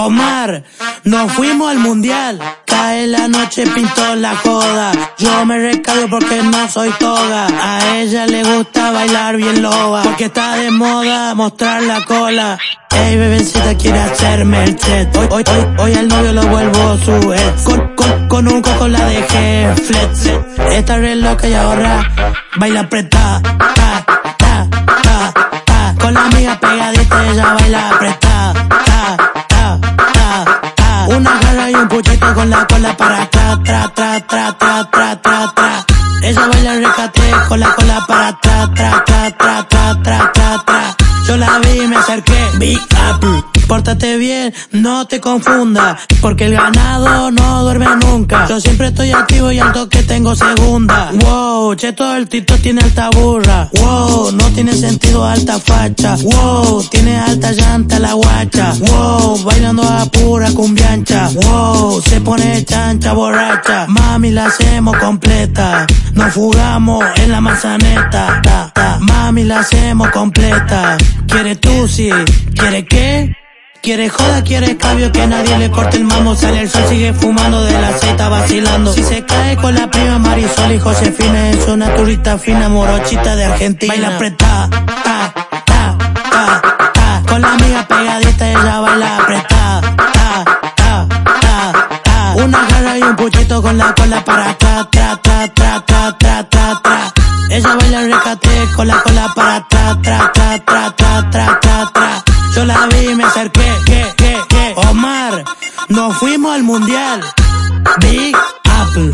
Omar, nos fuimos al mundial. Cae la noche, pintó la joda. Yo me recaigo porque no soy toga. A ella le gusta bailar bien loba. Porque está de moda mostrar la cola. Ey, bebecita quiere hacerme el set. Hoy, hoy, hoy, hoy al novio lo vuelvo su ex. Con, con, con un coco la dejé flex. Esta re loca y ahora baila apretada. Con la cola para atrás, tra, tra, tra, tra, tra, tra, tra. Ella baila el recate con la cola para atrás, tra, tra, tra, tra, tra, tra, tra. Yo la vi y me acerqué. Big Apple. Pórtate bien, no te confunda, porque el ganado no duerme nunca. Yo siempre estoy activo y alto que tengo segunda. Wow, che, todo el tito tiene alta burra. Wow, no tiene sentido alta facha. Wow, tiene alta llanta la guacha. Wow, bailando a pura cumbiancha. Wow, se pone chancha borracha. Mami, la hacemos completa. Nos fugamos en la manzaneta. Ta, ta. Mami, la hacemos completa. ¿Quiere tú sí? ¿Quiere qué? Quiere joda, quiere cambio, que nadie le corte el mamo, sale el sol, sigue fumando de la aceita vacilando. Si se cae con la prima Marisol y Josefina, es una turista fina, morochita de Argentina. Baila apretada, ta, ta, ta, ta. Con la amiga con la cola para atrás, tra, tra, tra, tra, tra, tra, tra. Ella baila el recate con la cola para atrás, tra, tra, tra, tra, tra, tra, tra. Yo la vi y me acerqué, que, que, que. Omar, nos fuimos al mundial. Big Apple.